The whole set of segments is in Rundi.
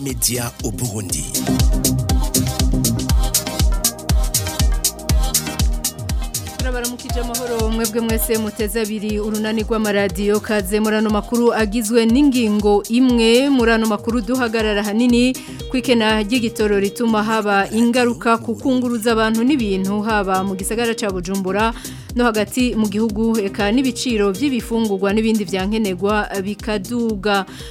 Media au Burundi. baramukije amahoro mwebwe mwese muteze abiri urunani rw'amaradiyo kaze muri ano makuru agizwe n'ingingo imwe muri ano makuru duhagarara ahanini ku ikena ry'igitoro rituma haba ingaruka ku kunguruza abantu n'ibintu haba mu gisagara cya bujumbura no hagati mu gihugu eka n'ibiciro by'ibifungurwa n'ibindi byankenerwa bikaduga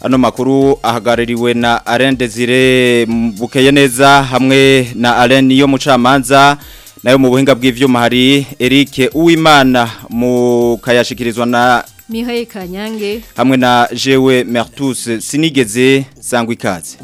ano makuru ahagarariwe na Alain Desire bukeye neza hamwe na Alain yo mucamanza nayo mu buhinga bw'ivyuma hari Eric Uwimana mu na Mihaye Kanyange hamwe na Jewe Mertus sinigeze sangwa ikaze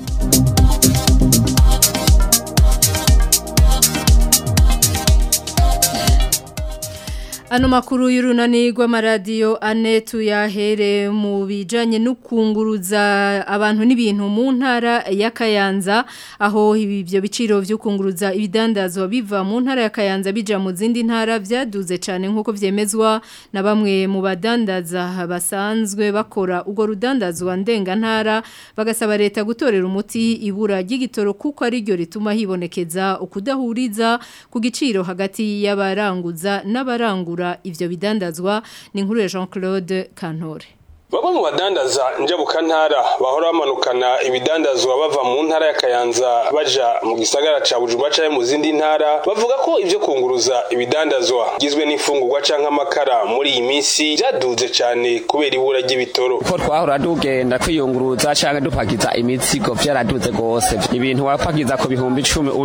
Ano makuru y'urunani rw'amaradiyo ane tuyahere mu bijanye no kunguruza abantu n'ibintu mu ntara ya Kayanza aho ibyo biciro byo kunguruza ibidandazwa biva mu ntara ya Kayanza bija mu zindi ntara byaduze cyane nkuko vyemezwa na bamwe mu badandaza basanzwe bakora ugo rudandazwa ndenga ntara bagasaba leta gutorera umuti ibura ry'igitoro kuko ari ryo rituma hibonekeza ukudahuriza ku giciro hagati y'abaranguza n'abarangura kugura ivyo bidandazwa ni nkuru ya Jean Claude Kantore baba mu badandaza njabukantara bahora bamanukana ibidandazwa bava mu ntara ya Kayanza baja mu gisagara ca Bujumbura canke mu zindi ntara bavuga ko ibyo kunguruza ibidandazwa gizwe n'ifungurwa canke amakara muri iyi minsi byaduze cyane kubera ibura ry'ibitoro ko twahora dugenda kwiyunguruza canke dupakiza imizigo vyaraduze gose ibintu wapakiza ku bihumbi icumi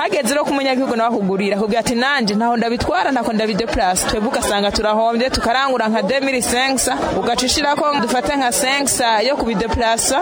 hageze rero kumunyagihugu nawe akugurira akubwira ati nanje ntaho ndabitwara ntako ndabideplace twebwe ugasanga turahombye tukarangura nka 2005 ugaca ko dufate nka 5 yo kubideplace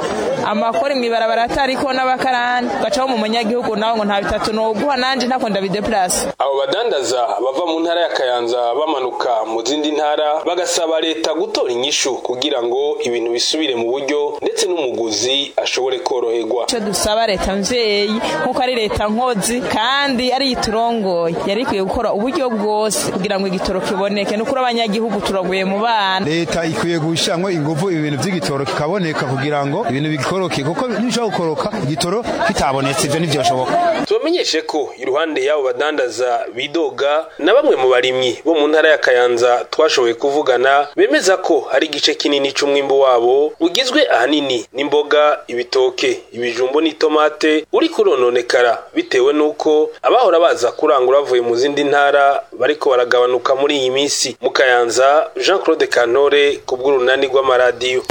amakori mw'ibarabara atariko n'abakarani ugacaho mu munyagihugu nawe ngo nta bitatu noguha nanje ntako ndabideplace de place abo badandaza bava mu ntara ya Kayanza bamanuka mu zindi ntara bagasaba leta gutora inyishu kugira ngo ibintu bisubire mu buryo ndetse n'umuguzi ashobore koroherwa icyo dusaba leta mvyeyi nkuko ari leta nkozi kandi ari iturongoye yari ikwiye gukora uburyo bwose kugira ngo igitoro kiboneke no kuri abanyagihugu turaguye mu bana leta ikwiye gushyiramo ingufu ibintu by'igitoro kikaboneka kugira ngo ibintu bikoroke kuko ntibishobora gukoroka igitoro kitabonetse ibyo ntibyashoboka tubamenyeshe ko iruhande yawo babo badandaza bidoga na bamwe mu barimyi bo mu ntara ya Kayanza twashoboye kuvugana bemeza ko hari igice kinini cy'umwimbo wabo ugizwe ahanini n'imboga ibitoke ibijumbo n'itomate uri kurononekara bitewe n'uko abahora baza kurangura bavuye mu zindi ntara bariko baragabanuka muri iyi minsi mu Kayanza Jean Claude Kantore ku bw'urunani rw'amaradiyo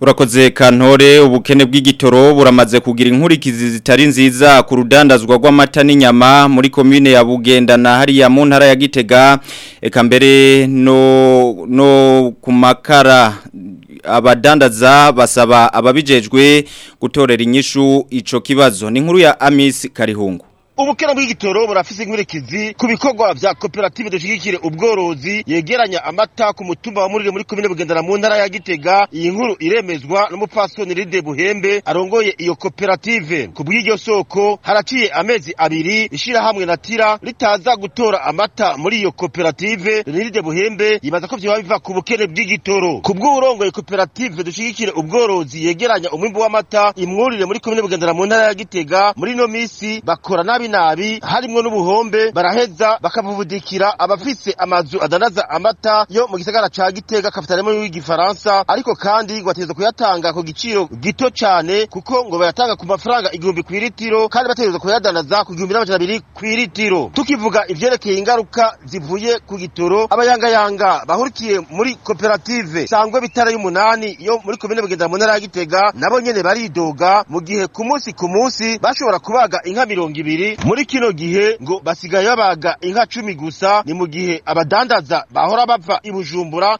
urakoze kantore ubukene bw'igitoro buramaze kugira inkurikizi zitari nziza ku rudandazwa rw'amata n'inyama muri komine ya bugenda na hariya mu ntara ya gitega eka mbere no no ku makara abadandaza basaba ababijejwe gutorera inyishu ico kibazo ni inkuru ya Amis Karihungu ubukene bw'igitoro burafise inkurikizi ku bikorwa vya koperative dushigikire ubworozi yegeranya amata ku mutumba wa murire muri komine bugendana mu ntara ya gitega iyi nkuru iremezwa n'umupfasoni ride buhembe arongoye iyo koperative ku bw'iryo soko haraciye amezi abiri ishirahamwe na tira ritaza gutora amata muri iyo koperative ride buhembe yibaza ko vyoba biva ku bukene bw'igitoro ku bw'urongoye koperative dushigikire ubworozi yegeranya umwimbu w'amata imwurire muri komine bugendana mu ntara ya gitega muri no misi bakora nabi nabi harimo n'ubuhombe baraheza bakabuvudikira abafise amazu adanaza amata yo mu gisagara ca Gitega kapitalemo y'igifaransa ariko kandi bategerezwa kuyatanga ku giciro gito cyane kuko ngo bayatanga ku mafaranga igihumbi iritiro kandi bategerezwa kuyadanaza ku gihumbi n'amajana abiri kw'iritiro tukivuga ibyerekeye ingaruka zivuye ku gitoro abayangayanga bahurikiye muri koperative sangwe bitara y'umunani yo muri komine bugendera mu ntara ya Gitega nabo nyene baridoga mu gihe ku munsi ku munsi bashobora kubaga inka mirongo ibiri muri kino gihe ngo basigaye babaga inka cumi gusa ni mu gihe abadandaza bahora bapfa i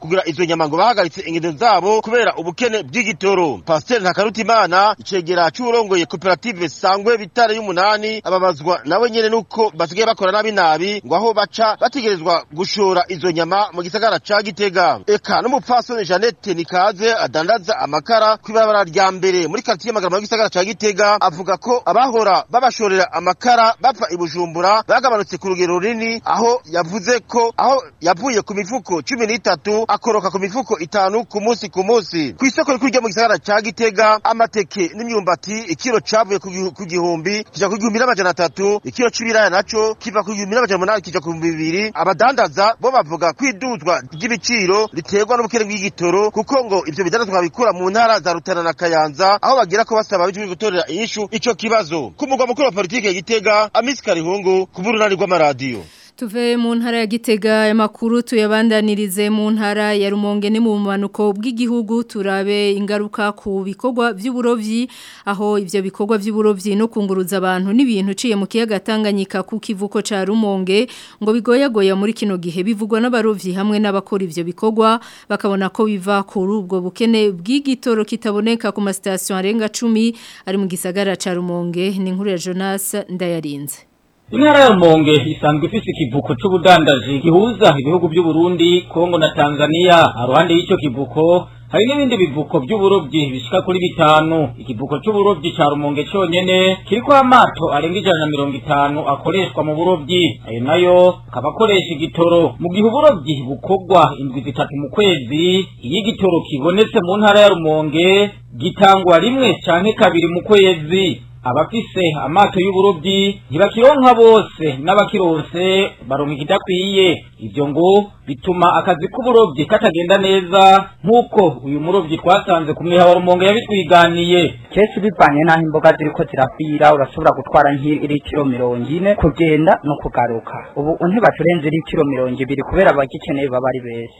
kugira izo nyama ngo bahagaritse ingendo zabo kubera ubukene bw'igitoro Pasteur Ntakarutimana icegera cy'urongoye koperative Sangwe Bitare y'umunani ababazwa nawe nyene nuko basigaye bakora nabi nabi ngo aho baca bategerezwa gushora izo nyama mu gisagara cya Gitega eka n'umupfasoni Jeannette Nikaze adandaza amakara kw'ibabara rya mbere muri quartier Magarama y'isagara ca Gitega avuga ko abahora babashorera amakara bapfa i bujumbura bagabanutse ku rugero runini aho yavuze ko aho yavuye ku mifuko cumi n'itatu akoroka ku mifuko itanu ku munsi ku munsi ku isoko rikuru ryo mu gisagara cya gitega amateke n'imyumbati ikiro cyavuye ku gihumbi kija ku gihumbi n'amajana atatu ikiro c'ibiraya naco kiva ku gihumbi n'amajana umunani kija ku bihumbi bibiri abadandaza bo bavuga ko iduzwa ry'ibiciro riterwa n'ubukene bw'igitoro kuko ngo ibyo bidandazwa bikura mu ntara za rutana na kayanza aho bagira ko basaba abajejwe gutorera inyishu icyo kibazo ku mugwa mukuru wa politiki ya gitega Bujumbura Amisi Karihungu ku burunani rw'amaradiyo tuve mu ntara ya gitega makuru tuyabandanirize mu ntara ya rumonge ni mu bumanuko bw'igihugu turabe ingaruka ku bikorwa by'uburobyi aho ibyo bikorwa by'uburobyi no kunguruza abantu n'ibintu uciye mu kiyaga tanganyika ku kivuko cya rumonge ngo bigoyagoya muri kino gihe bivugwa n'abarobyi hamwe n'abakora ibyo bikorwa bakabona ko biva kuri ubwo bukene bw'igitoro kitaboneka ku masitasiyo arenga cumi ari mu gisagara cya rumonge ni inkuru ya Jonas ndayarinze intara ya Rumonge isanzwe ifite ikivuko cy'ubudandaji gihuza ibihugu by'uburundi kongo na tanzania haruhande y'icyo kivuko hari n'ibindi bivuko by'uburobyi bishika kuri bitanu ikivuko cy'uburobyi ca rumonge cyonyene kiriko amato arenga ijana na mirongo itanu akoreshwa mu burobyi ayo nayo akaba akoresha igitoro mu gihe uburobyi bukorwa indwi zitatu mu kwezi iyo igitoro kibonetse mu ntara ya rumonge gitangwa rimwe cyane kabiri mu kwezi abafise amato y'uburobyi ntibakironka bose n'abakirose baronka ikidakwiye ibyo ngo bituma akazi k'uburobyi katagenda neza nk'uko uyu murobyi twasanze ku mwihabarumongo yabitwiganiye kenshi bivanye n'aho imboga ziri ko zirapfira urashobora gutwara nk'irikiro mirongo ine kugenda no kugaruka ubu ntibacurenze irikiro mirongo ibiri kubera abagikeneye baba ari benshi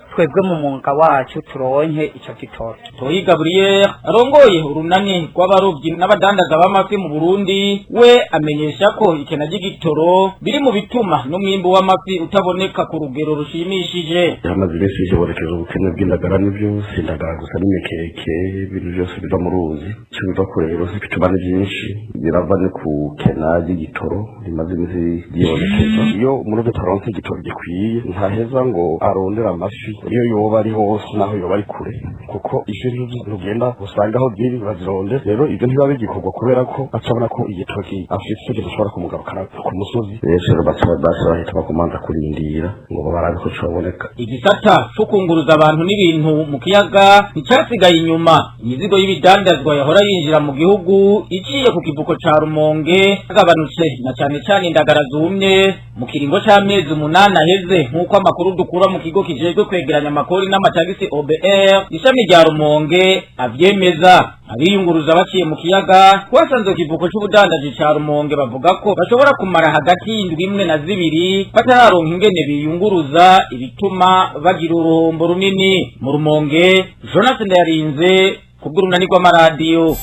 twebwe mu mwuga wacu turonke ico kitoro toyi gabriel arongoye urunani rw'abarobyi n'abadandaza b'amafi mu burundi we amenyesha ko ikena ry'igitoro biri mu bituma n'umwimbu w'amafi utaboneka ku rugero rushimishije hamaze iminsi borekeje ubukene bw'indagara n'ibyo sindagara gusa n'imikeke ibintu byose biva mu ruzi icyo biva kure rero bituma ni byinshi birava ni ku kena ry'igitoro rimaze iminsi ryibonekeza iyo umurobyi ataronse igitoro gikwiye ntaheza ngo arondera amafi iyo yoba ari hose naho yoba ari kure kuko ijwi ntugenda usanga aho biri bazironde rero ibyo ntibiba bigikorwa kubera ko acabona ko igitoki afite gishobora kumugarukana ku musozi rero basaba bahita bakomanza kurindira ngo barabe ko cyaboneka igisata cyo kunguruza abantu n'ibintu mu kiyaga nticyasigaye inyuma imizigo y'ibidandazwa yahora yinjira mu gihugu iciye ku kivuko ca rumonge agabanutse na cyane cyane indagara zumye mu kiringo c'amezi umunani aheze nk'uko amakuru dukura mu kigo kijejwe kwegera gukusanya amakori n'amatagisi OBR ishami rya Rumonge abyemeza abiyunguruza baciye mu kiyaga twasanze kivuko c'ubudandaji cya Rumonge bavuga ko bashobora kumara hagati y'indwi imwe na zibiri batararonka ingene biyunguruza ibituma bagira uruhombo runini mu Rumonge Jonas Ndayarinze kubw'urunani rw'amaradiyo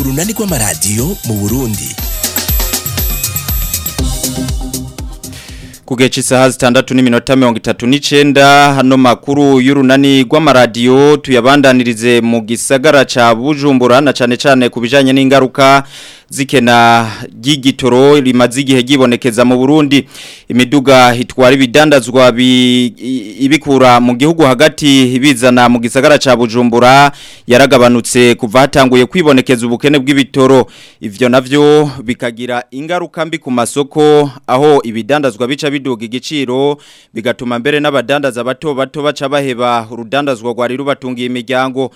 urunani rw'amaradiyo mu Burundi Kugechi saha zitandatu n'iminota mirongo itatu n'icenda hano makuru y'urunani rw'amaradiyo tuyabandanirize mu gisagara ca Bujumbura na cane cane kubijanye n'ingaruka zikena ry'igitoro rimaze igihe gibonekeza mu Burundi imiduga hitwara ibidandazwa ibikura mu gihugu hagati bizana mu gisagara cha Bujumbura yaragabanutse kuva hatanguye kwibonekeza ubukene bw'ibitoro ivyo navyo bikagira ingaruka mbi ku masoko aho ibidandazwa bica biduga igiciro bigatuma mbere n'abadandaza bato bato baca baheba urudanda rwari rubatungiye imiryango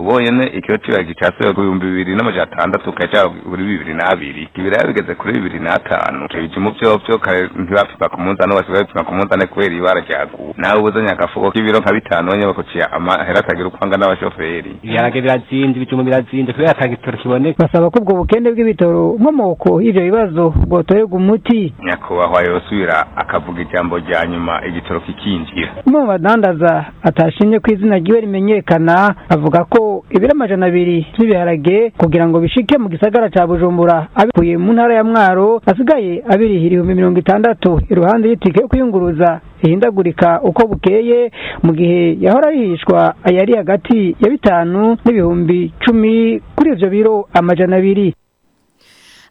ubonye ikiro kiba gicaseho ku bihumbi bibiri n'amajana atandatu kajya kuri bibiri n'abiri ibiraya bigeze kuri bibiri n'atanu ibyo mu byo byo ntibapima ku munzani basigaye bapima ku munzani kubera ibara ryaguwe nawe ubuzanye agafuko k'ibiro nka bitanu bonyine bakuciye amahera atagira uko angana n'abashoferi ibiharage birazinze ibijumba birazinze kubera atanga igitoro kiboneka basaba ko ubwo bukene bw'ibitoro nkomoko y'ibyo bibazo bwotorerwa umuti nyakubahwa yosubira akavuga ijambo rya nyuma igitoro kikinjira umwe mu badandaza atashimye ko izina ryiwe rimenyekana avuga ko ibiro amajana abiri by'ibiharage kugira ngo bishike mu gisagara cya bujumbura abikuye mu ntara ya mwaro asigaye abirihira ibihumbi mirongo itandatu iruhande y'itike yo kuyunguruza ihindagurika uko bukeye mu gihe yahora yihishwa yari hagati ya bitanu n'ibihumbi cumi kuri ibyo biro amajana abiri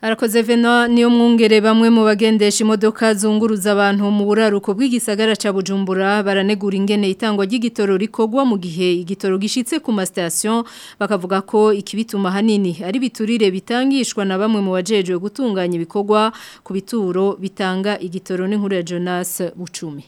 arakoze vena niyo mwungere bamwe mu bagendesha imodoka zunguruza abantu mu buraruko bw'igisagara ca Bujumbura baranegura ingene itangwa ry'igitoro rikogwa mu gihe igitoro gishitse ku ma station bakavuga ko ikibituma hanini ari biturire bitangishwa na bamwe mu bajejwe gutunganya ibikogwa ku bituro bitanga igitoro n'inkuru ya Jonas Bucumi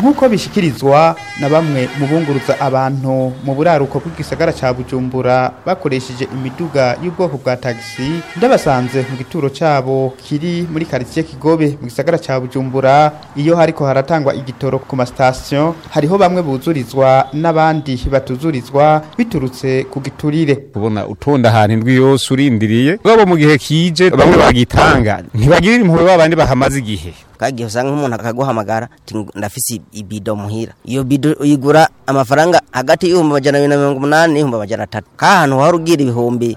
nk'uko bishyikirizwa na bamwe mu bungurutsa abantu mu buraruko bw'igisagara cya bujumbura bakoresheje imiduga y'ubwoko bwa tagisi ndabasanze mu gituro cyabo kiri muri karitsiye kigobe mu gisagara cya bujumbura iyo hariko haratangwa igitoro ku masitasiyo hariho bamwe buzurizwa n'abandi batuzurizwa biturutse ku giturire kubona utonda ahantu indwi yose urindiriye bwabo mu gihe kije bamwe bagitanga ntibagirira impuhwe babandi bahamaze igihe kagiye usanga nk'umuntu akaguhamagara ndafise ibido muhira iyo bido uyigura amafaranga hagati y'ibihumbi majana abiri na mirongo umunani n'ibihumbi majana atatu k'ahantu wari ubwira ibihumbi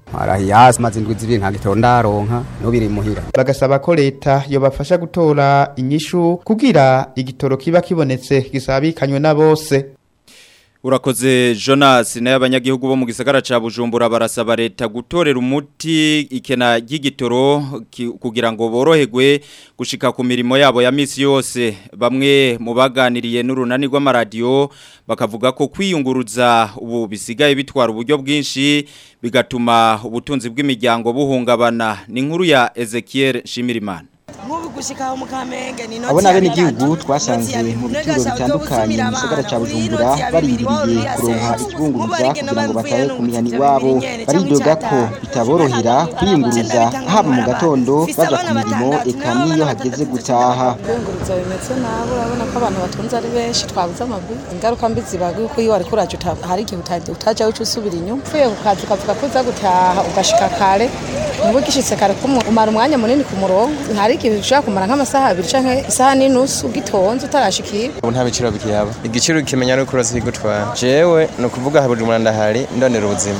arahiyasi maze indwi zibiri nka gitoro ndaronka n'ubiri muhira bagasaba ko leta yobafasha gutora inyishu kugira igitoro kiba kibonetse gisabikanywe na bose urakoze jonas nayo abanyagihugu bo mu gisagara ca bujumbura barasaba leta gutorera umuti ikena ry'igitoro kugira ngo borohegwe gushika ku mirimo yabo ya minsi yose bamwe mu baganiriye n'urunani rw'amaradiyo bakavuga ko kwiyunguruza ubu bisigaye bitwara uburyo bwinshi bigatuma ubutunzi bw'imiryango buhungabana ni nkuru ya ezekiel shimirimana nk'ubu gushyika mu kamenge ni inoti abona bene igihugu twasanze mu bituro bitandukanye mu gisagara cya bujumbura bariyiriye kuronka ikibunguruza kugira ngo batahe ku mihani iwabo baridoga ko bitaborohera kwiyunguruza haba mu gatondo baja ku mirimo eka n'iyo hageze gutaha kwiyunguruza bimeze nabi urabona ko abantu batunze ari benshi twabuze amagwi ingaruka mbi ziba yuko iyo wariko uraje hari igihe utaja wica usubira inyuma uvuye ku kazi ukavuga ko uza gutaha ugashika kare niba ugishitse kare kumwe umara umwanya munini ku murongo hari bishobora kumara nk'amasaha abiri cyangwa isaha n'inusu ugitonze utarashikira ubu nta biciro bikihaba igiciro ukimenya ari uko urasiga ugutwara ni ukuvuga buri muntu ndahari ndonera ubuzima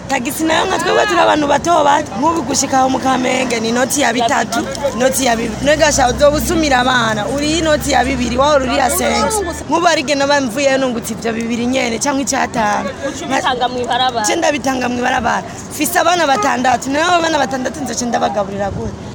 tagisi nayo nka twebwe turi abantu bato bato nk'ubu gushika aho kamenge ni inoti ya bitatu inoti ya bibiri ntugasha uzoba abana uriho inoti ya bibiri wahora uriya sensi nk'ubu arige naba mvuyeyo nungutse ibyo bibiri nyene cyangwa icyatanu ce ndabitanga mu ibarabara mfise abana batandatu nawe abana batandatu nzoce ndabagaburira gute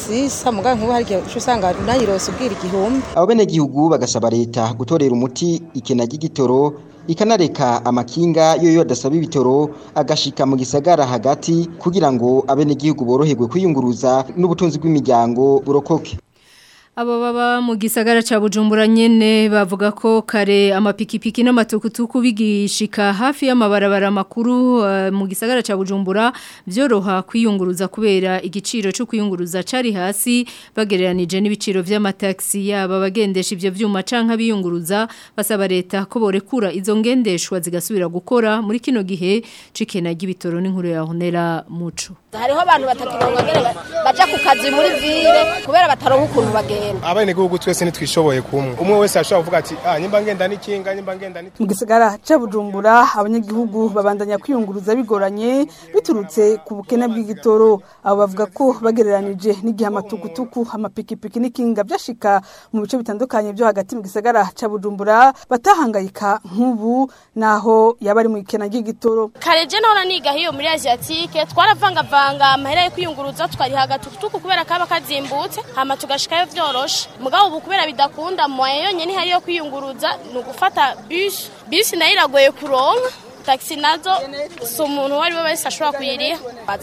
si samuga nkuba hari igihe usanga nanjye ubwira igihumbi abo benegihugu bagasaba leta gutorera umuti ikena ry'igitoro ikanareka amakinga yoyo adasaba ibitoro agashika mu gisagara hagati kugira ngo abenegihugu boroherwe kwiyunguruza n'ubutunzi bw'imiryango burokoke Abo baba mu gisagara ca Bujumbura nyene bavuga ko kare amapikipiki n'amatukutuku bigishika hafi y'amabarabara makuru uh, mu gisagara ca Bujumbura byoroha kwiyunguruza kubera igiciro cyo kwiyunguruza cari hasi bagereranije n'ibiciro vy'amataxi yaba bagendesha ibyo vyuma canka biyunguruza basaba leta ko borekura izo ngendeshwa zigasubira gukora muri kino gihe cikena gibitoro n'inkuru ya Honera Mucu. hariho abantu batakibonga baja ku kazi muri vile kubera bataronka ukuntu bagenda abenegihugu twese ntitwishoboye kumwe umwe wese ashobora kuvuga ati ah nyimba ngenda n'ikinga nyimba ngenda mu gisagara ca bujumbura abanyagihugu babandanya kwiyunguruza bigoranye biturutse ku bukene bw'igitoro abo bavuga ko bagereranije n'igihe amatukutuku amapikipiki n'ikinga byashika mu bice bitandukanye byo hagati mu gisagara ca bujumbura batahangayika nk'ubu naho yaba ari mu ikena ry'igitoro kareje nahora niga hiyo muri asiatike twaravangavanga amafaranga amahera yo kwiyunguruza twariha agatukutuku kubera kaba kazimbutse hama tugashikayo vyoroshe mugabo ubu kubera bidakunda moye yonyene hari yo kwiyunguruza ni ugufata bisi bisi nayo iragoye kuronka taxi nazo si umuntu uwo ari we wese ashobora kuyiriha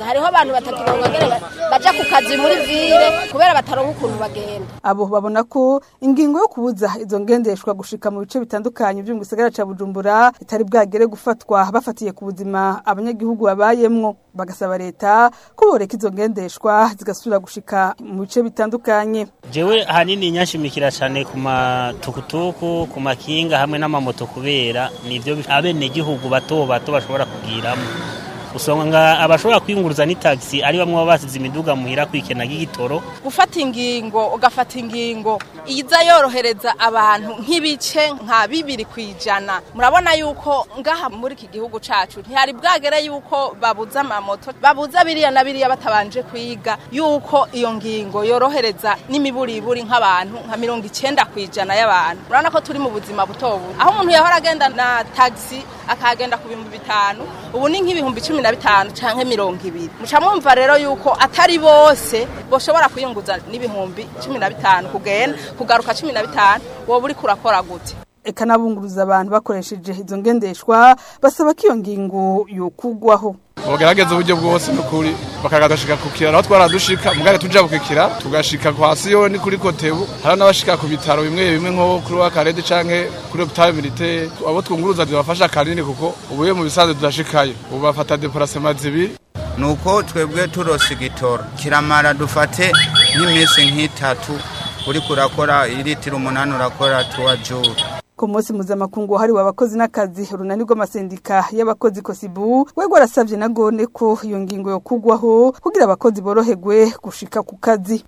hariho abantu batakibongera bajya ku kazi muri vire kubera bataronka ukuntu bagenda abo babona ko ingingo yo kubuza izo ngendeshwa gushika mu bice bitandukanye byo mu gisagara cya bujumbura itari bwagere gufatwa bafatiye ku buzima abanyagihugu babayemwo bagasaba leta kuboreka izo ngendeshwa zigasubira gushika mu bice bitandukanye jewe ahanini nyashimikira cyane ku matukutuku ku makinga hamwe n'amamoto kubera nivyo abenegihugu bato bato bashobora kugiramo usanga abashobora kwiyunguruza n'itagisi ari bamwe baba basize imiduga muhira kwikena nk'igitoro gufata ingingo ugafata ingingo iza yorohereza abantu nk'ibice nka bibiri ku ijana murabona yuko ngaha muri iki gihugu cyacu ntihari bwagere yuko babuza amamoto babuza biriya na biriya batabanje kwiga yuko iyo ngingo yorohereza n'imiburiburi nk'abantu nka mirongo icyenda ku ijana y'abantu urabona ko turi mu buzima buto buto aho umuntu yahora agenda na tagisi akagenda ku bihumbi bitanu ubu ni nk'ibihumbi cumi na bitanu cyangwa mirongo ibiri muca rero yuko atari bose bashobora kuyunguza n'ibihumbi cumi na bitanu kugenda kugaruka cumi na bitanu wowe uri kurakora gute ikanabunguruza abantu bakoresheje izo ngendeshwa basaba ko iyo ngingo yokugwaho bagaragaza uburyo bwose n'ukuri bakagashika ku kiraro twaradushika mugare tujabukikira tugashika ku hasi yo ni kuri kotebu hari n'abashika ku bitaro bimwe bimwe nko kuri wa karede canke kuri hôpital militaire abo twunguruza zibafasha kanini kuko ubuye mu bisanzwe tudashikayo ubu bafata déplacement zibiri nuko twebwe turosigitora kiramara dufate nk'iminsi nk'itatu uri kurakora iritiro umunani urakora tuwa juru ku munsi mpuzamakungu wahariwe abakozi n'akazi urunani rw'amasendika y'abakozi kosibu we rwarasabye na gone ko iyo ngingo yo kugwaho kugira abakozi boroherwe gushika ku kazi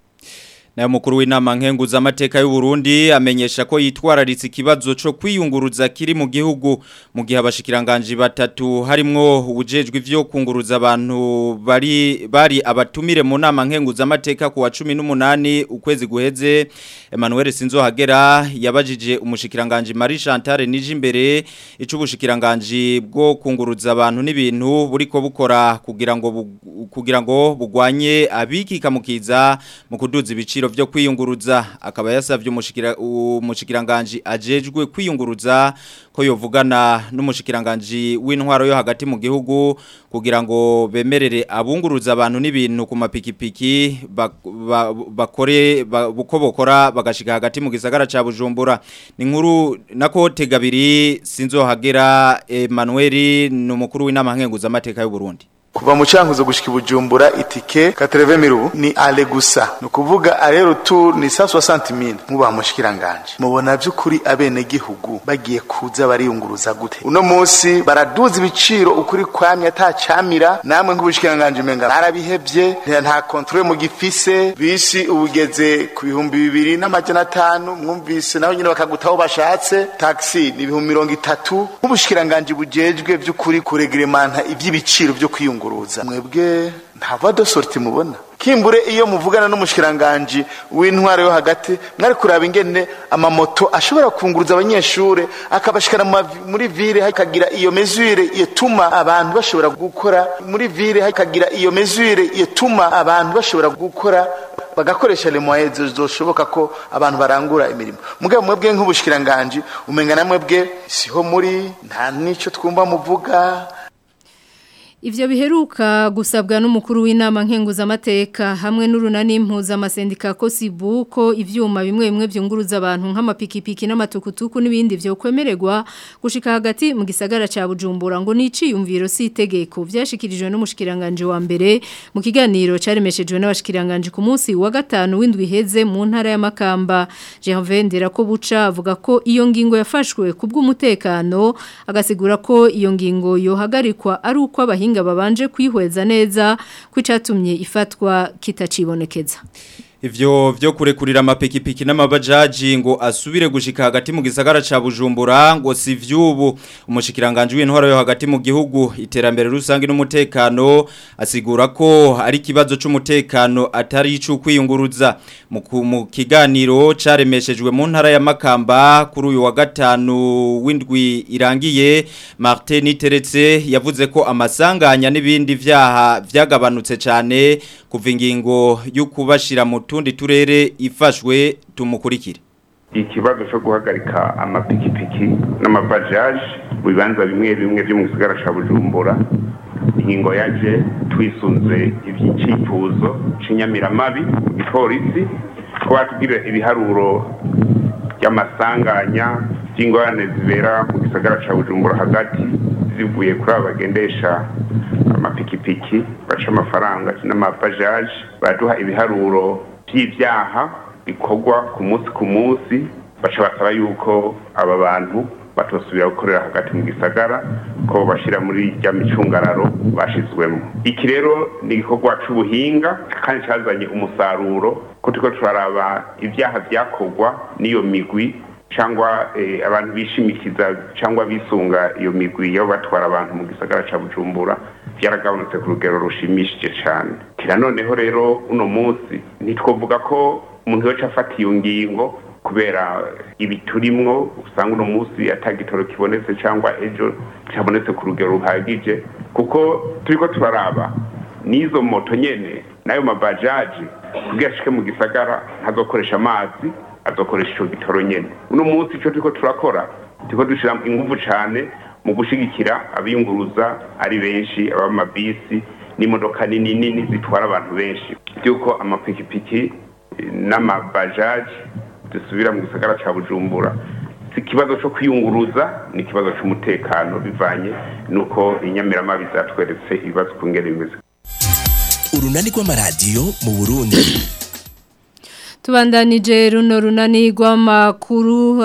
nayo mukuru w'inama nkenguza amateka y'u Burundi amenyesha ko yitwararitse ikibazo cyo kwiyunguruza kiri mu gihugu mu gihe abashikiranganje batatu harimo ubujejwe ivyo kunguruza abantu bari bari abatumire mu nama nkenguza amateka ku wa 18 ukwezi guheze Emmanuel Sinzohagera yabajije umushikiranganje Marie Chantal nije imbere ico ubushikiranganje bwo kunguruza abantu n'ibintu buriko bukora kugira ngo kugira ngo bugwanye abikikamukiza mu kuduza ibiciro vyo kwiyunguruza akaba yasavye umushikira umushikiranganje ajejwe kwiyunguruza ko yovugana n'umushikiranganje w'intwaro yo hagati mu gihugu kugira ngo bemerere abunguruza abantu n'ibintu ku mapikipiki bakore uko bokora bagashika hagati mu gisagara ca Bujumbura ni nkuru nako tegabiri sinzohagera Emmanuel numukuru umukuru w'inama nkenguzamateka y'u Burundi kuva mu cyankuzo gushyika i bujumbura itike katereve mirubu ni ale gusa ni ukuvuga arero turu ni saa swa santimine muba mushikiranganje mubona by'ukuri abenegihugu bagiye kuza bariyunguruza gute uno munsi baraduza ibiciro ukuri kwamye atacyamira namwe nk'ubushikiranganje umenga narabihebye nta kontrole mugifise bisi ubugeze ku bihumbi bibiri n'amajana atanu mwumvise naho nyine bakagutaho bashatse taxi ni ibihumbi mirongo itatu nk'ubushikiranganje bujejwe by'ukuri kuregeremanta iby'ibiciro byo kwiyungura kuyunguruza mwebwe nta vadosoriti mubona kimbure iyo muvugana n'umushikiranganji w'intwaro yo hagati mwari kuraba ingene amamoto ashobora kunguruza abanyeshuri akabashikana muri vire hakagira iyo mezure yatuma abantu bashobora gukora muri vire hakagira iyo mezure yatuma abantu bashobora gukora bagakoresha lemoye zoshoboka ko abantu barangura imirimo mugabo mwebwe nk'ubushikiranganje umenya namwe bwe siho muri nta n'icyo twumva muvuga Ivyo biheruka gusabwa n'umukuru w'inama amateka hamwe n'urunani mpuzamasendika kosibu ko ivyuma bimwe bimwe byunguruza abantu nk'amapikipiki n'amatukutuku n'ibindi vyo kwemererwa gushika hagati mu gisagara ca Bujumbura ngo niciyumviro si itegeko vyashikirijwe n'umushikiranganje wa mbere mu kiganiro caremeshejwe n'abashikiranganje ku munsi wa gatanu w'indwi heze mu ntara ya Makamba Gervais Nderako buca avuga ko iyo ngingo yafashwe kubw'umutekano agasigura ko iyo ngingo yohagarikwa ari uko abahinga abahinga babanje kwihweza neza kwicatumye ifatwa kitacibonekeza Ivyo vyo kurekurira amapikipiki n'amabajaji ngo asubire gushika hagati mu gisagara ca Bujumbura ngo si vyubu umushikiranganje w'intwaro yo hagati mu gihugu iterambere rusange n'umutekano asigura ko ari kibazo c'umutekano atari ico kwiyunguruza mu kiganiro caremeshejwe mu ntara ya Makamba kuri uyu wa gatanu w'indwi irangiye Martin Teretse yavuze ko amasanganya n'ibindi vyaha vyagabanutse cyane kuva ingingo yo kubashira mu tundi turere ifashwe tumukurikire ikibazo cyo guhagarika amapikipiki n'amabajaje mu bibanza bimwe bimwe byo mu gisagara cya bujumbura ingingo yaje twisunze iby'icyifuzo cy'inyamiramabi polisi kuba tugira ibiharuro by'amasanganya by'ingorane zibera mu gisagara cya bujumbura hagati zivuye kuri aba bagendesha amapikipiki baca amafaranga n'amabajaje baduha ibiharuro by'ibyaha bikorwa ku munsi ku munsi baca basaba yuko aba bantu batosubira gukorera hagati mu gisagara ko bashyira muri rya micungararo bashyizwemo iki rero ni igikorwa cy'ubuhinga kandi cyazanye umusaruro ko turiko turaraba ibyaha byakorwa n'iyo migwi cyangwa eh, abantu bishimikiza cyangwa bisunga iyo migwi yo batwara abantu mu gisagara cya bujumbura byaragabanutse ku rugero rushimishije cyane noneho rero uno munsi ntitwavuga ko umuntu wese afata iyo ngingo kubera ibiturimwo usanga uno munsi atagitoro kibonetse cyangwa ejo cyabonetse ku rugero ruhagije kuko turi turaraba n'izo moto nyine n'ayo mabajaji kugira ashike mu gisagara ntazokoresha amazi azokoresha icyo gitoro nyine uno munsi icyo turi turakora turi ko dushyira ingufu cyane mu gushyigikira abiyunguruza ari benshi abamabisi n'imodoka nini nini zitwara abantu benshi by'uko amapikipiki n'amabajaji dusubira mu gisagara cya bujumbura si ikibazo cyo kwiyunguruza ni ikibazo cy'umutekano bivanye n'uko inyamirama bizatweretse ibibazo ku ngeri bimeze urunani rw'amaradiyo mu burundi tubandanije runo runani rw'amakuru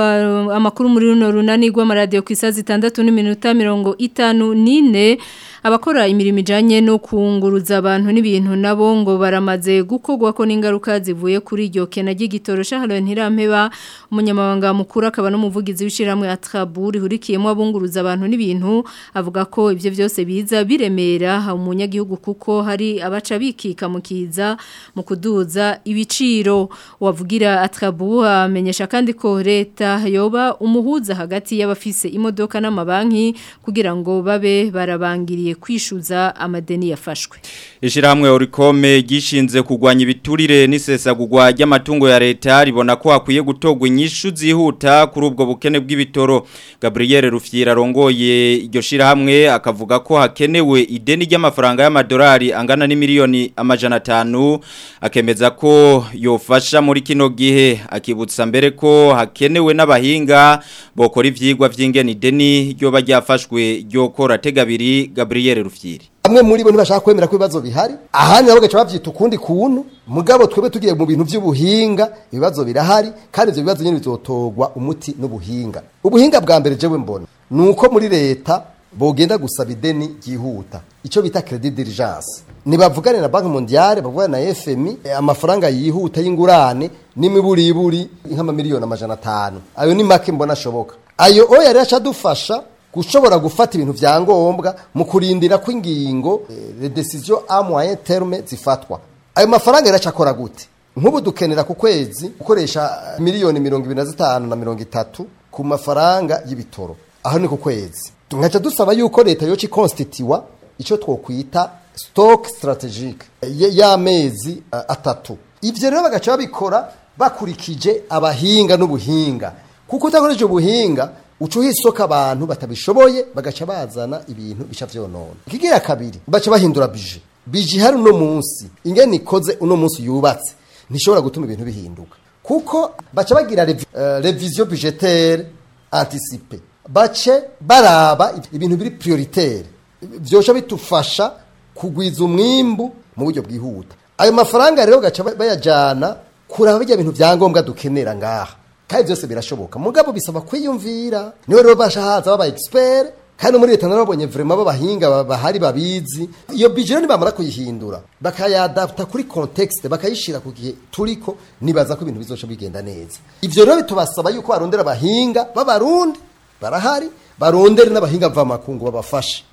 amakuru muri runo runani rw'amaradiyo ku isaha zitandatu n'iminota mirongo itanu n'ine abakora imirimo ijyanye no kunguruza abantu n'ibintu nabo ngo baramaze gukorwa ko n'ingaruka zivuye kuri iryo kenagi gitorosha hano ntirampeba umunyamabanga mukuru akaba n'umuvugizi w'ishyirahamwe ataburi rihurikiyemo abunguruza abantu n'ibintu avuga ko ibyo byose biza biremera umunyagihugu kuko hari abaca bikika mu kiza mu kuduza ibiciro wavugira atabu amenyesha kandi ko leta yoba umuhuza hagati y'abafise imodoka n'amabanki kugira ngo babe barabangiriye kwishyuza amadeni yafashwe ishyirahamwe urikome ryishinze kurwanya ibiturire n'isesagurwa ry'amatungo ya leta ribona ko hakwiye gutogwa inyishu zihuta kuri ubwo bukene bw'ibitoro gaburiyeri rufiyera arongoye iryo shyirahamwe akavuga ko hakenewe ideni ry'amafaranga y'amadorari angana n'imiliyoni amajana atanu akemeza ko yofasha muri kino gihe akibutsa mbere ko hakenewe n'abahinga bokora ibyigwa by'ingeni ideni ryo ryafashwe ryo kora tegabiri gaburiyeri bariyeri rufyiri bamwe muri bo ntibashaka kwemera ko ibibazo bihari ahandi nabo bagaca babyita ukundi kuntu mugabo twebe tugiye mu bintu by'ubuhinga ibibazo birahari kandi ibyo bibazo nyine bizotogwa umuti n'ubuhinga ubuhinga bwa mbere jewe mbona Nuko muri leta bogenda gusaba ideni ryihuta icyo bita credit diligence nibavugane na banki mondiale bavugane na FMI amafaranga yihuta y'ingurane n'imiburiburi nk'amamiliyoni amajana atanu ayo ni make mbona ashoboka ayo oya yari yashadufasha gushobora gufata ibintu bya ngombwa mu kurindira ko ingingo eh, le decision a terme zifatwa ayo mafaranga iracakora gute nk'ubu dukenera ku kwezi gukoresha eh, miliyoni mirongo ibiri na zitanu na mirongo itatu ku mafaranga y'ibitoro aho ni ku kwezi nkaca dusaba yuko leta yoca ikonsititiwa icyo twokwita sitoke sitarategike eh, y'amezi atatu ibyo rero bagaca babikora bakurikije abahinga n'ubuhinga kuko utakoresheje ubuhinga uca isoko abantu batabishoboye bagaca bazana ibintu bisha vyonona ikigira kabiri baca bahindura bije bije hari uno munsi ingene ikoze uno munsi yubatse ntishobora gutuma ibintu bihinduka kuko baca bagira eh, revision budgetaire anticipe bace baraba ibintu biri prioritaire vyosha bitufasha kugwiza umwimbu mu buryo bwihuta ayo mafaranga rero gaca bayajyana kuraba bijya bintu byangombwa dukenera ngaha kandi byose birashoboka mugabo bisaba kwiyumvira niwe rero bashahanza baba expert kandi muri leta narabonye vraiment babahinga bahari babizi iyo budget nibamara kuyihindura bakayadapta kuri context bakayishira ku gihe turiko nibaza ko ibintu bizoca bigenda neza Ibyo rero bitubasaba yuko barondera abahinga b'abarundi barahari barondere n'abahinga mva babafashe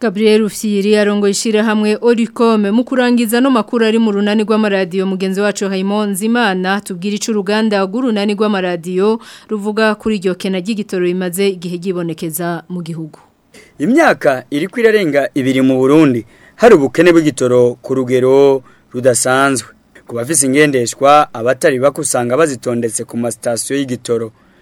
Gabriel Ufsiri arongoye ishyirahamwe Oricom mu kurangiza no makuru ari mu runani rw'amaradiyo mugenzi wacu Raymond Zimana tubwira ico uruganda rw'urunani rw'amaradiyo ruvuga kuri iryo kena ry'igitoro rimaze igihe gibonekeza mu gihugu. Imyaka iri kwirarenga ibiri mu Burundi hari ubukene bw'igitoro ku rugero rudasanzwe. Ku bafise ingendeshwa abatari bakusanga bazitondetse ku masitasiyo y'igitoro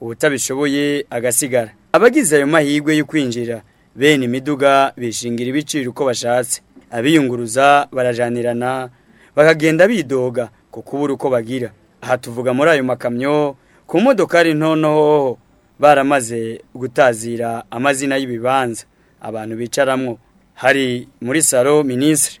ubutabishoboye agasigara abagize ayo mahirwe yo kwinjira bene imiduga bishingira ibiciro uko bashatse abiyunguruza barajanirana bakagenda bidoga ku kubura uko bagira aha tuvuga muri ayo makamyo ku modoka ari hoho baramaze gutazira amazina y'ibibanza abantu bicaramo hari muri salo minisitiri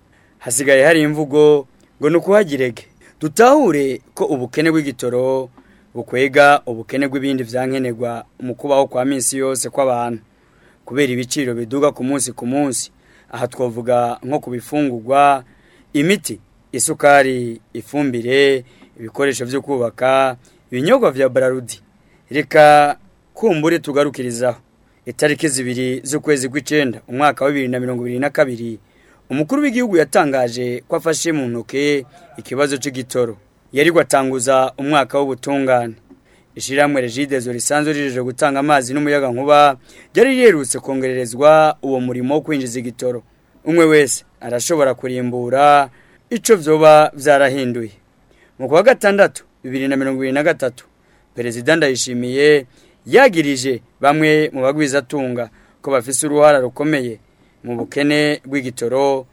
hasigaye hari imvugo ngo ni ukuhagirege dutahure ko ubukene bw'igitoro bukwega ubukene bw'ibindi byankenerwa mu kubaho kwa minsi yose kw'abantu kubera ibiciro biduga ku munsi ku munsi aha twovuga nko ku bifungugwa imiti isukari ifumbire ibikoresho byo kubaka ibinyobwa vya Bararudi reka kumbure tugarukirizaho itariki zibiri z'ukwezi kw'icenda umwaka wa kabiri umukuru w'igihugu yatangaje ko afashe mu ntoke ikibazo c'igitoro yari gutanguza umwaka w'ubutungane ishiramwe regidezo risanzwe rijeje gutanga amazi n'umuyaga nkuba ryari ryerutse kongererezwa uwo murimo wo kwinjiza igitoro umwe wese arashobora kurimbura ico vyoba vyarahinduye mu kwa gatandatu bibiri na mirongo irindwi na gatatu perezida ndayishimiye yagirije bamwe mu bagwizatunga ko bafise uruhara rukomeye mu bukene bw'igitoro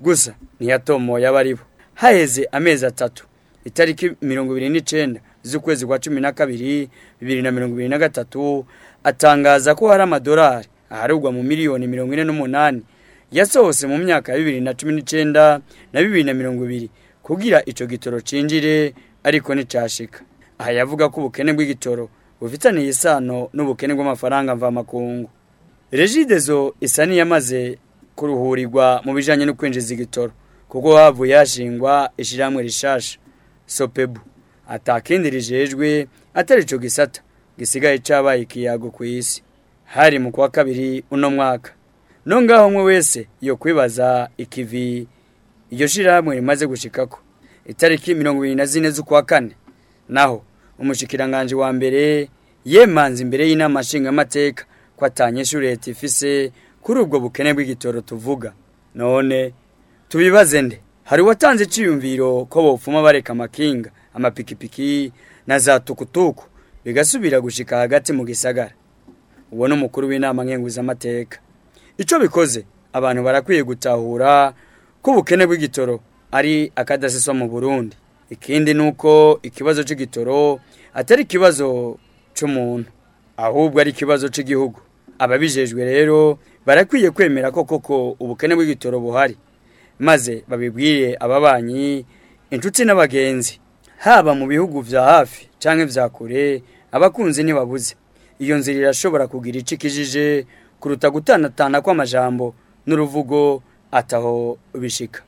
gusa ntiyatomoye abaribo haheze amezi atatu itariki mirongo ibiri n'icyenda z'ukwezi kwa cumi na kabiri bibiri na mirongo ibiri na gatatu atangaza ko hari amadolari aharugwa mu miliyoni mirongo ine n'umunani yasohose mu myaka ya bibiri na cumi n'icyenda na bibiri na mirongo ibiri kugira icyo gitoro cinjire ariko nticyashika aha yavuga ko ubukene bw'igitoro bufitaniye isano n'ubukene bw'amafaranga mvamakungu regidezo isa n'iyamaze kuruhurirwa mu bijyanye no kwinjiza igitoro kuko havuye hashingwa ishyirahamwe rishasha sopebu atakindi rijejwe atari cyo gisata gisigaye cyabaye ikiyago ku isi hari mu kwa kabiri uno mwaka ngaho umwe wese yo kwibaza ikivi iryo shirahamwe rimaze ko itariki mirongo irindwi na zine z'ukwa kane naho umushyikiranganje wa mbere yemanze imbere y'inama nshingamateka ko atanyeshuri leta ifise kuri ubwo bukene bw'igitoro tuvuga none tubibaze nde hari uwatanze icyiyumviro ko bopfuma bareka amakinga amapikipiki na za tukutuku bigasubira gushika hagati mu gisagara uwo umukuru w'inama nkenguzamateka icyo bikoze abantu barakwiye gutahura k'ubukene bw'igitoro ari akadasiso mu burundi ikindi ni uko ikibazo cy'igitoro atari ikibazo cy'umuntu ahubwo ari ikibazo cy'igihugu ababijejwe rero barakwiye kwemera ko koko ubukene bw'igitoro buhari maze babibwire ababanyi inshuti n'abagenzi haba mu bihugu bya hafi cyangwa ibya kure abakunzi ntibabuze iyo nzira irashobora kugira icikijije kuruta gutanatana kw'amajambo n'uruvugo ataho bishika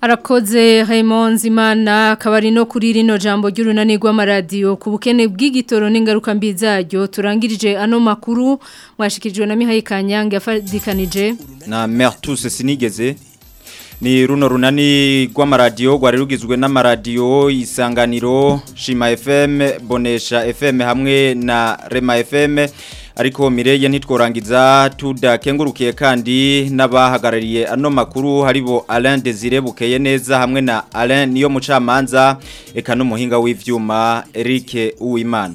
arakoze Raymond Zimana kabari no kuri rino jambo ry'urunani rw'amaradiyo ku bukene bw'igitoro n'ingaruka mbi turangirije ano makuru mwashikirijwe na Mihaye Kanyange yafadikanije na Mertus Sinigeze ni runo runani rw'amaradiyo rwari rugizwe n'amaradiyo isanganiro Shima FM Bonesha FM hamwe na Rema FM ariko mireye ntitworangiza tudakengurukiye kandi n'abahagarariye ano makuru haribo Alain Desire bukeye neza hamwe na Alain niyo mucamanza eka n'umuhinga w'ivyuma Eric Uwimana